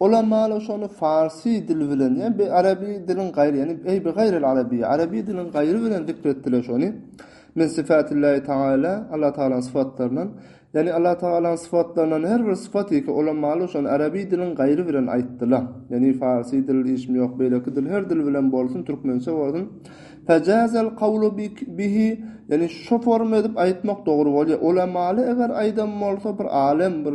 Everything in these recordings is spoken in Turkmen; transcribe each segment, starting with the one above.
Ol amaly şony farsy dil bilen ýa bi arabi diliň gaýry ýani eý bi gaýril arabi arabi diliň gaýry bilen zikr etdiler şony min syfatillahi taala Allah taalaň syfatlaryndan ýani Allah taalaň syfatlaryndan her bir syfat ýeke ol amaly şony arabi diliň gaýry bilen aýtdylar ýani farsy dil işim ýok beýleki dil her dil bilen bolsun türkmençe bolsun fajazal kawlu bihi ýani şo forma edip aýtmak dogry bolýar ol amaly eger aýdan bolsa bir alem bir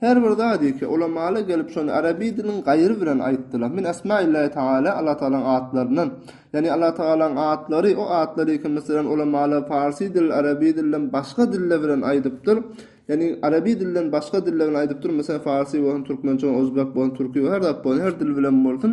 Her bir zat ýeke ulamala gelip şony araby diliň gaýry bilen aýtdylar. Min asma'illahi ta'ala, Allah Tagalaň atlaryndan. Ýagny Allah Tagalaň atlary, o atlary kim meselem ulamala parsy dil, araby dilden başga dilde bilen aýdypdyr. Ýagny araby dilden başga dilde bilen aýdypdyr. Meselem farsy bolsun, türkmençe bolsun, ozbek bolsun, türki bolsun, her zat bolsun, her dil bilen bolsun.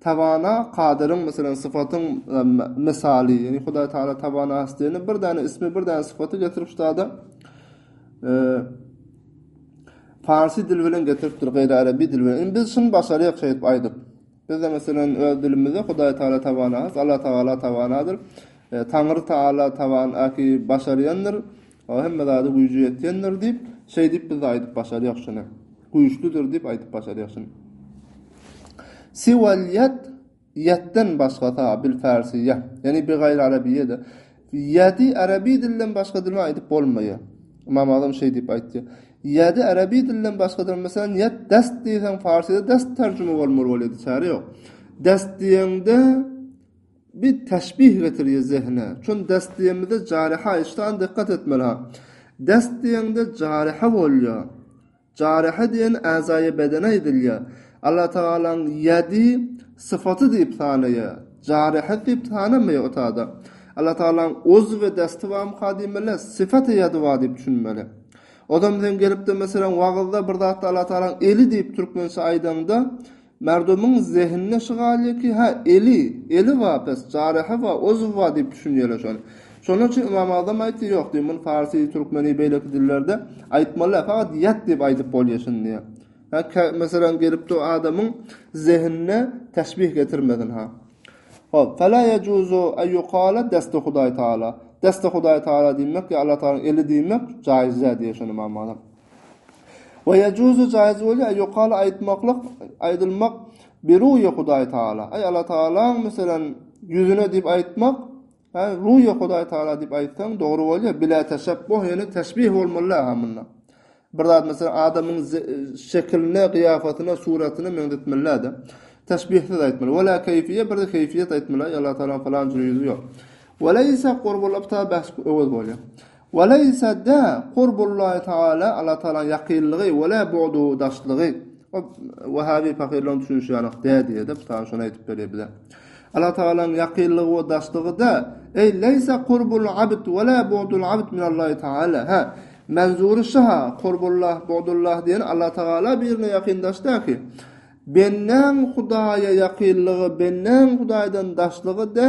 Tabana kadyryň, meselem, sypatyň mysaly, ýagny Hudaý Tagala Tabana has diýende bir däne ismi, bir däne sypaty getirip şu zada parsy dil bilen getiripdir, gaýraäraby dil bilen. Indi biz şuny başarýarys şeýdip aýdyp. Bizde meselem öz dilimizde Hudaý Tagala Tabana has, Allah Tagala Tabanadyr. E, Taňry Tagala Taban aki başarýandyr. Ol hemme zada güýji ýetýändir diýip, şeýdip biz aýdyp başarýok şuny. Güýçlüdir diýip aýdyp başarýok şuny. Siwal ýat, ýatdan başgasa, bil farsiýe, ýani bi gaýry arabiýede. Ýady arabi dilden başga dilme aýdyp bolmaýar. Imam Azam şeý diýip aýtdy. Ýady arabi dilden başga dil, meselem, ýat dast diýseň, farsyda dast terjime bolmaly bolýardy, çäre ýok. Dast diýeňde, Bir teşbih getirýär zehine. Çün dest diýenimizde jareha işdäni dikkat etmeli ha. Dest diýende jareha bolýar. Jareha diýen äzaýy bedene aýdylýar. Allah Tagalaň ýedi syfaty diýip sanaýar. Jareha diýip sanamaýar o tada. Allah Tagalaň uzwy desti barmyka diýmeli, syfaty ýedi bar diýip düşünmeli. Ozam sen gelipde meselem wagyzda bir zatda Allah Tagalaň eli diýip türkmençe aýdaňda, Merdumyň zehinine şygaly ki, hä, eli, eli bar, pes, jarehy bar, ozw bar diýip düşünýärler şony. Şonuň üçin Ymam Azam aýtdy, Ýok, diýip, muny parsy, türkmeni, beýleki dillerde aýtmaly, fakat ýat diýip aýdyp bolýar şuny diýýär. Hä, kä, meselem, gelip dur adamyň zehinine teşbih getirmesin, hä. Hop, Felâ yecûzû en ýukâle desti Hudaý Teâlâ. Desti Hudaý Teâlâ diýmek ýa Alla Teâlanyň eli diýmek jaýyz däl diýýär şony Ymam Azam. Ve yecuzu caiz bolýar ýokaly aýtmaklyk, aýdylmak bi ruýi Hudaý Tagala. Eý Alla Tagalaň meselem ýüzüne diýip aýtmak, ha ruýi Hudaý Tagala diýip aýtsaň dogry bolýar, bila teşebbuh ýöne teşbih bolmaly-la ha munda. Bir zat meselem adamyň şekiline, gyýafatyna, suratyna meňzetmeli-la-da. Teşbihsiz aýtmaly. Ve la keýfiýe bir keýfiýet aýtmaly, eý Alla Tagalaň falan jür ýüzi ýok. Ve leýse gurbulypta bäs öwez bolýar. Weleýse de, Kurbullaý tagala, Allatagalaň ýakynlygy, wele budu daşlygy. Ol wehabi pahyrlaryň düşünişi ýalyk däl diýýär-de, bu taýy şony aýdyp berýär bize. Allatagalaň ýakynlygy we daşlygy-da, Eý, leýse kurbul abd wele budul abd minallahi tagala. Hä, Manzury şaha, Kurbullah, Budullah diýen Allatagala birine ýakyn-daş däl ki. Bendäň Hudaýa ýakynlygy, bendäň Hudaýdan daşlygy-da,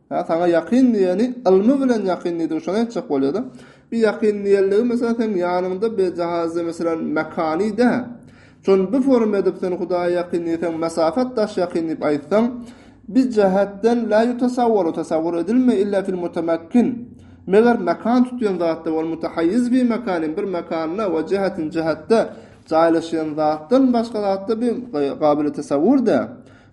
Ýa saňa ýakyn diýeni ylmy bilen ýakyn diýdigi şony aýtjak bolýada. Bir ýakyn diýenligi meselem seň ýanyňda bir jahazy meselem mekany dä. Şony bir forma edip sen Hudaýa ýakyn diýseň mesafat daş ýakyn diýip aýtsaň bir jähetden la ýutasawwaru tasawwur edilmeý illa fil mutamakkin. Meger mekan tutýan zatda wal mutahaýýiz fi mekanin bir mekanda we jähetin jähetde jaýlaşýan zatdan başga zatda bir gabyly tasawwur dä.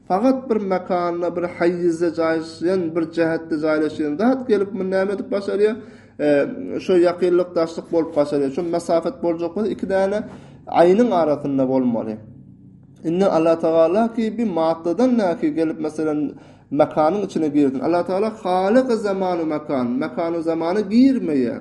Fakat bir mekanda bir haýyzda jaýyşýan bir jähetde jaýlaşýan zat gelip muny näme edip başarýa şo ýakynlyk daşlyk bolup başarýa şo mesafet boljak bolsa iki däne aýnyň arasynda bolmaly. Indi Allah Tagala ki bir maddadan näki gelip meselen mekanyň içine girdin. Allah Tagala halyk zaman we mekan, mekan we zamana girmeýär.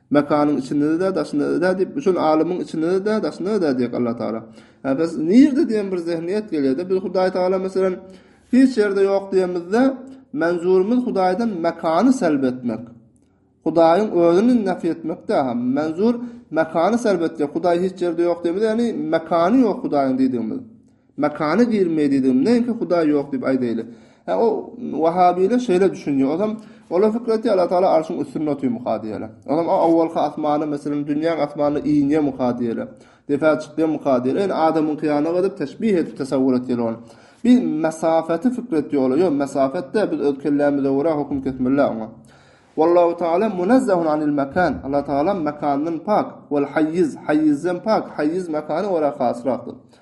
Mekanyň içinde-de, daşynda-da diýip, şol alymyň içinde-de, daşynda-da diýip Allah Taala. Ýa biz nirde diýen bir zehniyet gelýärdi. Biz Hudaý Taala meselem hiç ýerde ýok diýemizde, menzurymyz Hudaýdan mekany selb etmek. Hudaýyň özüni näfi etmekde hem menzur mekany selb etdi. Hudaý hiç ýerde ýok diýmedi, ýagny mekany ýok Hudaýyň diýdigimiz. Mekana girmeli diýdim. Neňki Hudaý ýok diýip aýdaýly. Hä, o wahabylar şeýle düşünýär. Ozam olar pikir etýär, Allah Taala arşyň üstünde otyrmyka diýýärler. Ozam o owalky asmana, meselem, dünýäň asmanyna inýärmika diýýärler. Depä çykýarmyka diýýärler. Ýöne adamyňky ýanyna gyzyp teşbih edip tesewwür etýärler ony. Biz mesafaty pikir etýärler. Ýok, mesafat däl, biz öz kellämize görä höküm kesmeliler oňa. Wallahu Taala munazzahun anil mekan. Allah Taala mekandan pak. Wal hayyiz, hayizden pak. Hayyiz mekana görä hasrakdyr.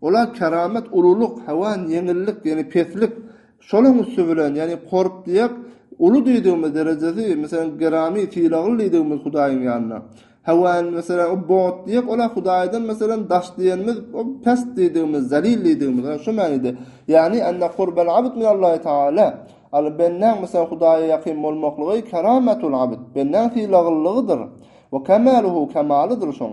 Olar keramet, ululyk, hawan, ýeňillik, ýagny peslik, şolaryň üsti bilen, ýagny korp diýek, uly diýdigimiz derejesi, meselem, gerami, sylagly diýdigimiz Hudaýyň ýanynda. Hawan, meselem, o bot diýek, olar Hudaýdan, meselem, daş diýenimiz, o pes diýdigimiz, zelil diýdigimiz, ýagny şu manyda. Ýagny, enne kurbal abd min Allahi taala, al bendäň, meselem, Hudaýa ýakyn bolmaklygy, kerametul abd, bendäň sylaglylygydyr, we kemaluhu, kemalydyr şoň.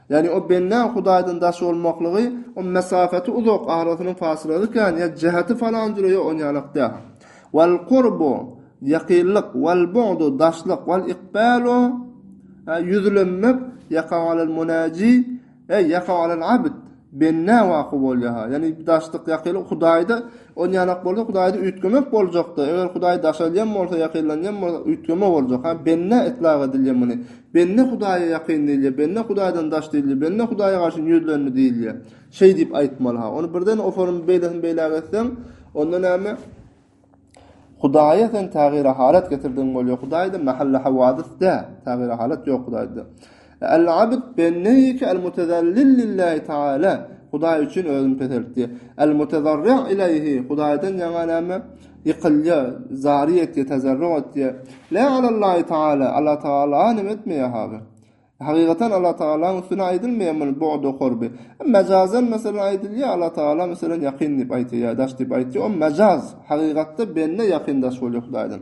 Ýagny o bendäň Hudaýdan daş bolmaklygy, o mesafaty uzak, arasynyň fasyladyk ýany, ýa jäheti falan jüre, ýok, onýalak däl. Wal kurbu, ýakynlyk, wal bu'du, daşlyk, wal ikbalu, a, ýüzlenmek, ýaka alal munaji, e, ýaka alal abd, bendä waky bolýar, ha, ýagny daşlyk, ýakynlyk Hudaýda, Onýalak bolsa Hudaýda üýtgemek boljakdy. Eger Hudaý daşalýan bolsa, ýakynlanýan bolsa, üýtgeme boljak. Ha, bende ytlak edilýär muny. Bende Hudaýa ýakyn diýilýär, bende Hudaýdan daş diýilýär, bende Hudaýa garşy ýüzlendi diýilýär. Şeý diýip aýtmaly. Ha, ony birden ofaryny beýlesini beýläk etseň, onda näme? Hudaýa sen tagyrahalat getirdigiň bolýar. Hudaýda mähelle-hawadys däl. Tagyrahalat ýok Hudaýda. Al-abd ben-neyki al-mutezallil lillahi taala, Hudaý üçin özüni peseltdi. Al-mutezarri' ileýhi, Hudaýdan ýaňa näme? Ýykylýa, zary etýä, tezerru etýä. La alallahi taala, Alla tagala neme etmeýä haby? Hakykatan Alla tagalaň üstüne aýdylmaýa muny bu'du qurbi. Mejazan meselem aýdylýa, Alla tagala meselem ýakyn diýip aýtýa ýa daş diýip aýtýa, o mejaz. Hakykatda bende ýakyn-daş bolýa Hudaýdan.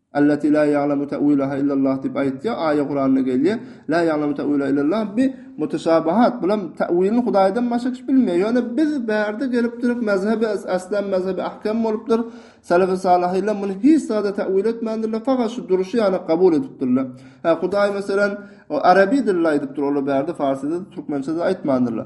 Allati la ya'lemu ta'wilaha illallah diýip aýtýar, aýa Kuranda gelýär. La ya'lemu ta'wilaha illallah bi muteşabihat, bulam ta'wilini Hudaýdan başga hiç bilmeýär. Ýöne biz bärde gelip durup mezhebi eslam mezhebi ahkem bolupdyr. Selefi salyhylar muny hiç zada ta'wil etmändirler, fakat şu duruşy ýaly kabul edipdirler. Hä Hudaý meselen Arabi dilde aýdypdyr, olar bärde Farsi dilde, Türkmençede aýtmandyrlar.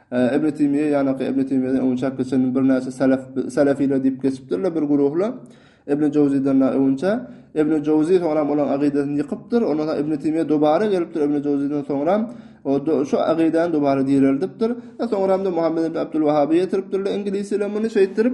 Ibn Teýmiýe ýanaka Ibn Teýmiýeden öňinçä çap geçen birnäçe selef selefile diýip geçipdirler bir guruhlar. Ibn Jowziden na öňinçä Ibn Jowzi soňra olaň agydasyny ýykypdyr. Ondan soň Ibn Teýmiýe dobara gelipdir Ibn Jowziden soňra o şu agydany dobara direldipdir. Soňra hem Muhammed ibn Abdul Wahaby getiripdirler ingilisler muny şeýtdirip.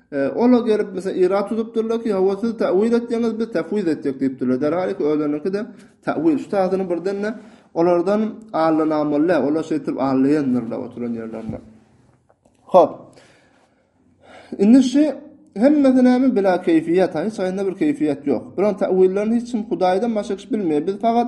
Ola gelip mesela ira tutupdyrlar ki hava siz tawil etýäňiz biz tafwiz etjek diýipdirler. Derhaliki özleriniňki-de tawil şu taýdan birden-de olardan allanamaly, olar şeýtip allaýandyrlar oturan ýerlerinde. Hop. Indi şu hemmesi näme bila keýfiýet, hiç haýsynda bir keýfiýet ýok. Biron tawillerini hiç kim Hudaýdan başga kişi bilmeýär. Biz fakat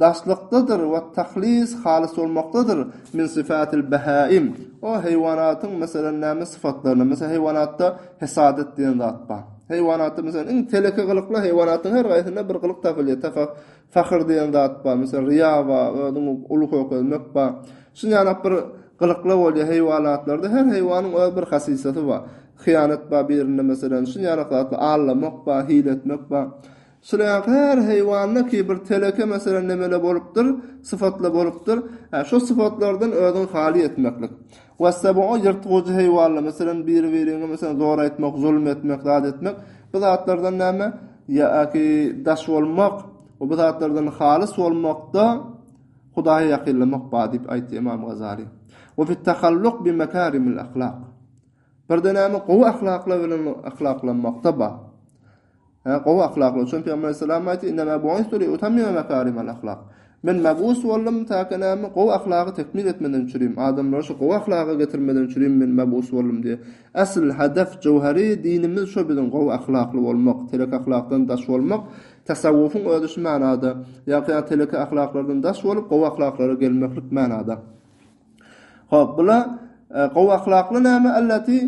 Daşlykdadyr, Wat-tahlis, halys bolmakdadyr, min syfatil behaim, o heýwanatyň, meselem, näme syfatlaryndan, meselem, heýwanatda hesadat diýen zat bar. Heýwanatda, meselem, iň teleke gylykly heýwanatyň her gaýsynda bir gylyk tapylýar, tefa, fahyr diýen zat bar, meselem, ryýa bar, özüňi uly kökezmek bar. Şuny ýalap bir gylyklar bolýar heýwanatlarda, her heýwanyň öz bir hasysaty bar. Hyýanat bar birinde, meselem, şuny ýalak zatlar, aldamak bar, hile etmek bar. Süräk her heýwanda ki bir teleke meselem nemele bolupdyr, syfatla bolupdyr, hä şo syfatlardan özüňi haly etmeklik. Wesseb'u ýyrtgujy heýwanla meselem biri biriňe meselem zor aýtmak, zulum etmek, zat etmek, bu zatlardan näme, ýa ki daş bolmak we bu zatlardan halys bolmakda Hudaýa ýakynlamak bar diýip aýtdy Ymam Gazaly. Wefit tahalluq bi mekarimil ahlak. Bir dönemi gowy ahlaklar bilen ahlaklanmakda bar. Hä, gowy ahlaklar üçin Pygamber aleyhisselam aýtdy, Innema bu'istu li utemmime mekarimal ahlak. Men mebus boldum, täki näme, gowy ahlagy tekmil etmeden üçin, adamlary şu gowy ahlaga getirmeden üçin men mebus boldum diýip. Esl, hedef, jöwheri dinimiz şu biziň gowy ahlakly bolmak, telek ahlakdan daş bolmak. Tasawwufyň özi şu manada, ýa-ha teleki ahlaklardan daş bolup, gowy ahlaklara gelmeklik manada. Hop bula gowy ahlakly näme allati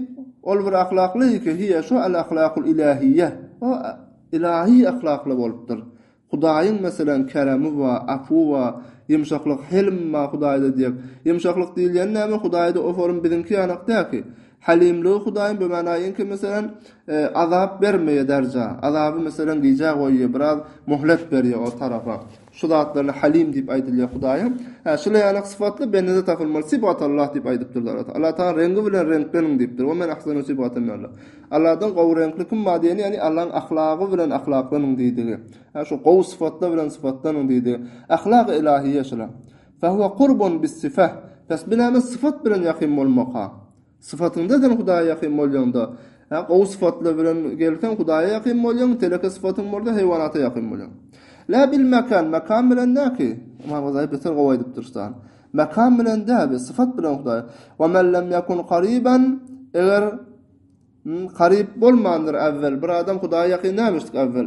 ol bir ahlakly ki hiye şu al ahlakul ilahiye o ilahi ahlakly bolupdyr. Hudaýyň meselem keremi wa afu wa ýumşaklyk helm ma hudaýda diýek. Ýumşaklyk diýilýän näme hudaýda o forum biziňki ýanak däl ki. Halimligi hudaýyň bu manaýyň ki meselem azap bermeýe derja azaby meselem gijä goýýa biraz muhlet berýä o tarapa. Şu zatlarla Halim diýip aýdylýar Hudaýa. Hä, şular ýalak sypatlar bendede tapylmaly. Sybatallah diýip aýdypdyrlar Alla Taala. Alla Taala reňgi bilen reňkleniň diýipdir. Wemen ahsanu sybaten min Allah. Alladan gowy reňkli kim bar diýeni, ýagny Allaň ahlagy bilen ahlaklanyň diýdigi. Hä, şu gowy sypatlar bilen sypatlanyň diýdigi. Ahlak-y ylahyýe şular. Fe huwe kurbun bis-sifeh. Bes bilenem sypat bilen ýakyn bolmak-a. Sypatyňda sen Hudaýa ýakyn bolýaňda, Ä, gowy sypatlar bilen gelseň, Hudaýa ýakyn bolýaň, teleke sypatyň bolsa, heýwanata ýakyn bolýaň. Lä bil mäkan, mäkan bilen dä ki, Ymam Gazaýy beter gowy aýdypdyr şu sany. Mäkan bilen dä, biz sypat bilen Hudaýa. Wa men lem ýekun karyban, eger, hm, karyp bolmandyr äwwel, bir adam Hudaýa ýakyn dälmişdik äwwel.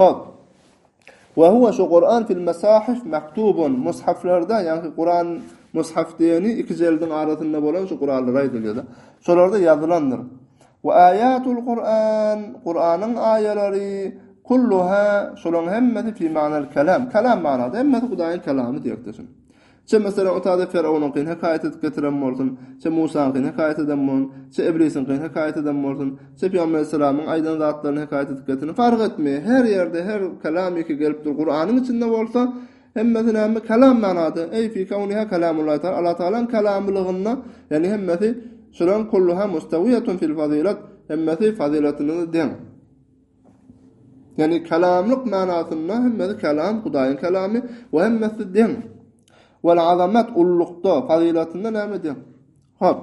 Hop. Wa huwa şu Kuran fil masahif maktubun mushaflarda ýagny Kuran mushaf diýeni iki jeldiň arasynda bolan şu gurallara aýdylýar-da. Şolarda ýazylandyr. Wa ayatul Kuran Kuranyň aýalary kulluha şolaň hemmesi fi manal kalam kalam manada hemmesi Hudaýyň kalamy diýipdir. Çe meselem o taýda Ferownyňkyny hekaýat edip getiren bolsun, çe Musaňkyny hekaýat eden bolun, çe Iblisiňkyny hekaýat eden bolsun, çe Pygamber Aleyhisselamyň aýdan zatlaryny hekaýat edip getirin, fark etmeýär, her ýerde her kelamiki gelip dur, Kuranyň içinde bolsa hemmesi näme, kelam manada, eý fi kowniha kelamullahi taala, Allah tagalaň kelamylygynda, ýagny hemmesi şularyň kulluha mustawiyatun fil fazilat, hemmesi fazilatynda deň. Ýagny kalamlyk manasynda hemmesi kalam, Hudaýyň kalamy we hemmesi deň. Wal azamat ullukda, fazylatynda näme deň? Hop.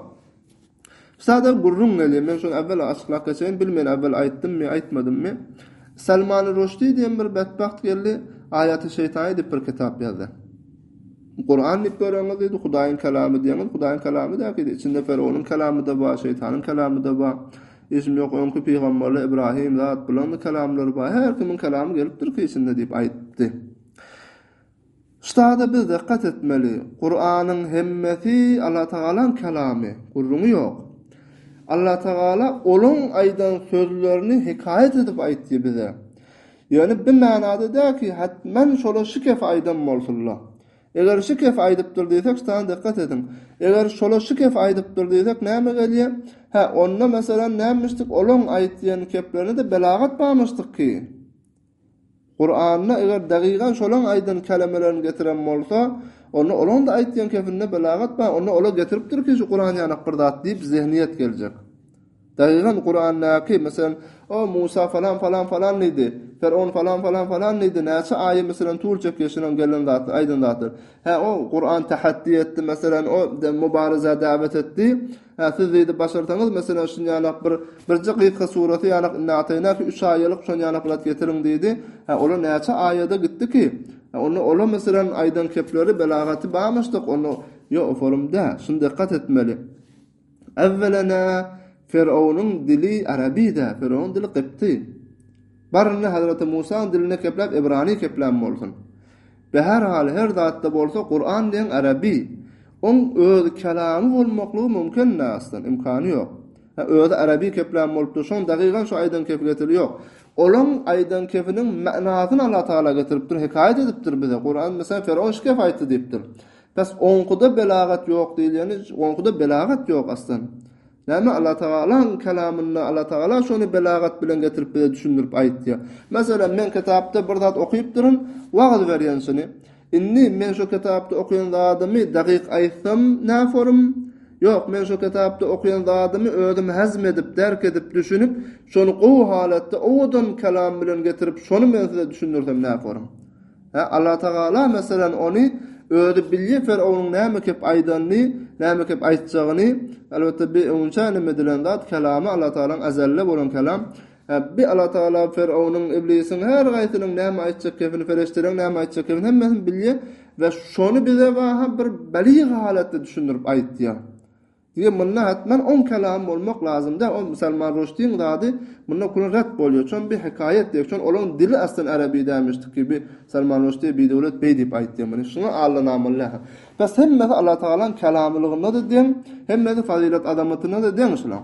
Sada gürrüň gelýär. Men şony äwwel açyklap geçeýin. Bilmeýän äwwel aýtdymmy, aýtmadymmy. Salman Rüşdi diýen bir betbagt geldi. Aýaty şeýtan diýip bir kitap ýazdy. Kur'an diýip göreňiz diýdi, Hudaýyň kalamy diýeňiz, Hudaýyň kalamy däki diýdi. Içinde Feronyň kalamy da bar, şeýtanyň kalamy da bar. Eşim ýok öňki pygamberli Ibrahim zat bulandy kelamlary bar her kimiň kelamy gelipdir keýsinde diýip aýtdy. Ştada biz dykgat etmeli Kuranyň hemmesi Allah Tagalaň kelamy gurruňy ýok. Allah Tagala olyň aýdan sözlerini hekaýat edip aýtdy bize. Ýöne bi manada däl ki hatmen şola şikef aýdan bolsunla. Eger Şikew aýdypdyr diýsek, ştan dykgat ediň. Eger şola Şikew aýdypdyr diýsek, näme gelýä? Hä, onda, meselem, nämişdik, olaň aýt-ýan keplerine-de belagat barmyşdykky? Kuranda eger dagygan şolaň aýdan kälemelerini getiren bolsa, onda olaň-da aýt-ýan kepinde belagat bar, onda ola getiripdirki şu Kuran ýanak bir zat diýip zehniýet geljek. Daýhan Kurandaky, meselem, O, Musa falan falan falan diýdi, Ferowun falan falan falan diýdi, näçe aýy, meselem, tur çekýär şunuň gelen zat, aýdan zatlary. Hä, o, Kuran täheddi etdi, meselem, o, mubarizä dawet etdi. Hä, siz diýdi, başarsaňyz, meselem, şun ýalak bir, birje gysga suraty ýalak, indi ataýyn-a ki, üç aýalyk şon ýalak zat getiriň diýdi. Hä, olar näçe aýada gitdi ki? Hä, onda olar, meselem, aýdan kepleri, belagaty barmyşdyk, onda, ýok, o forumda, şuny dikkat etmeli. Äwwelene Firawnyň dili arabyda, Firawnyň dili gypty. Barynda Hazreti Musaň dilini kepläp Ibrany keplän bolsun. Be her hal her zatda bolsa Kuran diýen araby. Oň öz kelamy bolmaklygy mümkin dä aslan, imkany ýok. Hä özi araby keplän bolupdyr, şoň dagygan şu aýdan kepi getirli ýok. Olaň aýdan kepiniň mänasyny Allah Taala getiripdir, hekaýat edipdir bize. Kuran meselem Firawn şu kepi aýtdy diýipdir. Bes oňkuda belagat ýok diýilýäni oňkuda belagat ýok aslan. Näme Allatagalaň kelamynda Allatagala şony belagat bilen getirip bize düşündirip aýytýa. Meselem men kitapda bir zat okypdyryn wagyz berýänçini. Indi men şo kitapda okyan zadymy dagyk aýtsam nä forum? Ýok men şo kitapda okyan zadymy özüm hazm edip derk edip düşünip şony gowy halatda owadan kelam bilen getirip şony men size düşündirsem nä forum? Hä, Allatagala, meselem, ony Özi bilýär Firawunyň näme kep aýdanyny, näme kep aýtjagyny. Elbetde, bi öňinçä ynam edilen zat, Kelamy Allatagalaň ezelli bolan Kelam. Hä, bi Allatagala Firawunyň, Iblisiň her haýsynyň näme aýtjak kepini, ferişdeleriň näme aýtjak kepini hemmesini bilýär we şony bize waha bir belyg halatda düşündirip aýtýar. Ýöne munda hatman oň kelam bolmak lazym däl, ol musalman roşdiň zady munda kulin ret bolýa, çon bi hekaýat diýek, çon olaň dili aslan arabi dälmişdi ki bi salman roşdiýa bi döwlet beý diýip aýtýa muny, şuňa allanamaly lähem. Bes hemmesi allatagalaň kelamylygynda-da deň, hemmesi fazylat azamatynda-da deň şulaň.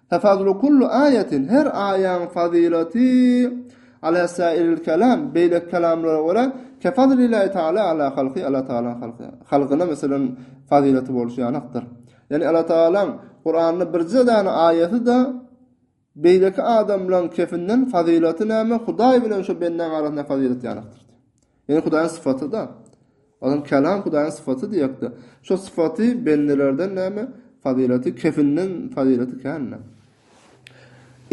Fafadlu kullu aýatin, her aýaň fazylaty, ala sairil kelam, beýleki kelamlara görä, kefadlillahi taala ala halky, Alla taalaň halky, halkyna meselem fazylaty bolşy anykdyr. Ýagny Alla taalaň Kuranda birje dana aýaty-da beýleki adamlaň kefinden fazylaty näme, Hudaý bilen şu bendaň arasynda fazylaty anykdyr. Ýöne Hudaýyň sypaty-da. Adam kelam Hudaýyň sypaty diýek-de. Şo sypaty bendelerden näme fazylaty kefinden fazylaty känmi?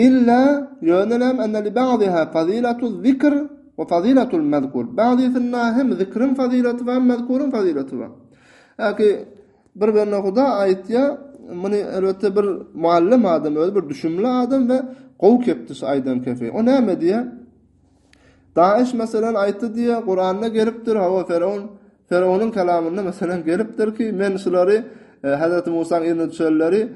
Illa ýöne näme enne li ba'diha fazilatu zikr we fazilatul mazkur. Ba'disinde hem zikriň fazylaty we hem mazkuryň fazylaty bar. Ýa-ki bir bende Hudaý aýtýar, muny elbetde bir muallym adam özi bir düşünmeli adam we gowy kepdis aýdan kefi. O näme diýýär? Daýyş meseleni aýtdy diýýä, Kuranda gelipdir, hawa Ferowyn Ferownyň kalamynda meselem gelipdir ki, men şulary Hazreti Musaň eline düşenleri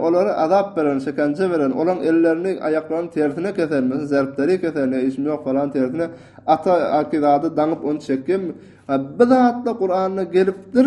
olara azap beren, şekence beren, olaň ellerini, aýaklaryny tersine kesen, meselem zerpleri kesen, ýa işim ýok falan tersine ata akizada daňyp ony çekýän. Bi zatda Kuranda gelipdir.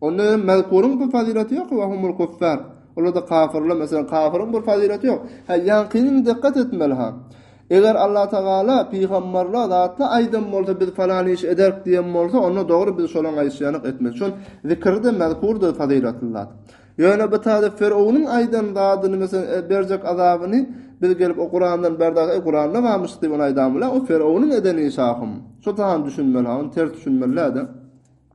Onda hem mezkuryň bir fazylaty ýok, we humul kuffar. Olarda kafyrlar, meselem, kafyryň bir fazylaty ýok. Hä, ýaňkyny dykgat etmeli, ha. Eger Allah Tagala pygamberler zatla aýdan bolsa, biz falan işi ederik diýen bolsa, onda dogry biz şolaň aýtýanyk etmeli. Şol zikirde mezkurdyr fazylatly zat. Ýöne bu taýda Firownyň aýdan zadyny, meselem, berjek azabyny biz gelip o Kurandan berdik, eý, Kuranda barmyş diýip ony aýdamyla, o Firownyň eden işi ahym. Şo taýdan düşünmeli, ha, ony ters düşünmeli däl-de.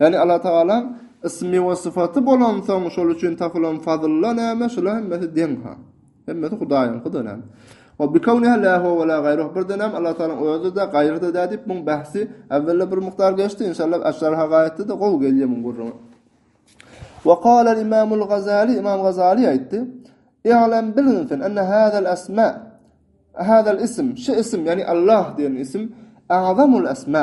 Ýagny Allatagalaň ismi we syfaty bolansoň, şol üçin tapylan fazylla näme, şular hemmesi deň-ha. Hemmesi Hudaýyňkydyr näme. We bikowniha la huwa we la gaýruh birden hem Allatagalaň özi-de, gaýry-da däl diýip, muň bahsi äwwel-de bir mukdar geçdi, inşallah Esrar Hagaýatda-da gowy gelýär muň gürrüňi. Wa qala imamul Gazali, imam Gazali aýtdy, I'lem bilgin sen, enne hazal asma, hazal ism, şu ism, ýagny Allah diýen ism, a'zamul asma,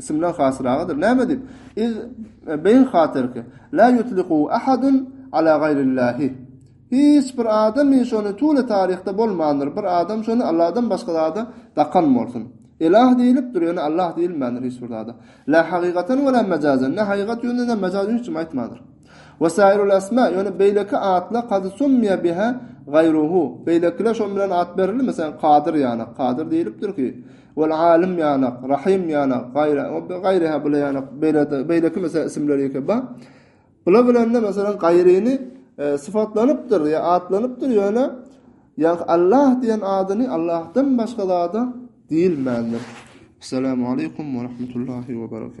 Isimler hasyragadyr. Näme diýip? Iz beýn hatirki. La ýutliku ahadun ala gaýrillahi. Hiç bir adam hiç ony tüwli taryhda bolmandyr. Bir adam şony Allahdan başga zada dakan bolsun. Ilah diýilipdir, ýöne Allah diýilmändir hiç bir zada. La hakykatan we la majazan. Ne hakykat ýöne ne majaz ýöne hiç kim aýtmandyr. Wa saýrul asma, ýöne beýleki atla kad summiya biha gaýruhu. Beýlekiler şoň bilen at berildi, meselem, Kadyr ýana. Kadyr diýilipdir ki, Wal Alim ýanak, Rahim ýanak, gaýra, onda gaýra ha bula ýanak, beýlede, beýleki mesela isimler ýeke ba. Bula bilende mesela gaýryny e, syfatlanypdyr, ýa atlanypdyr, ýöne ýa Allah diýen adyny Allahdan başga zada diýilmändir. Assalamu aleykum we rahmetullahi we berekatuh.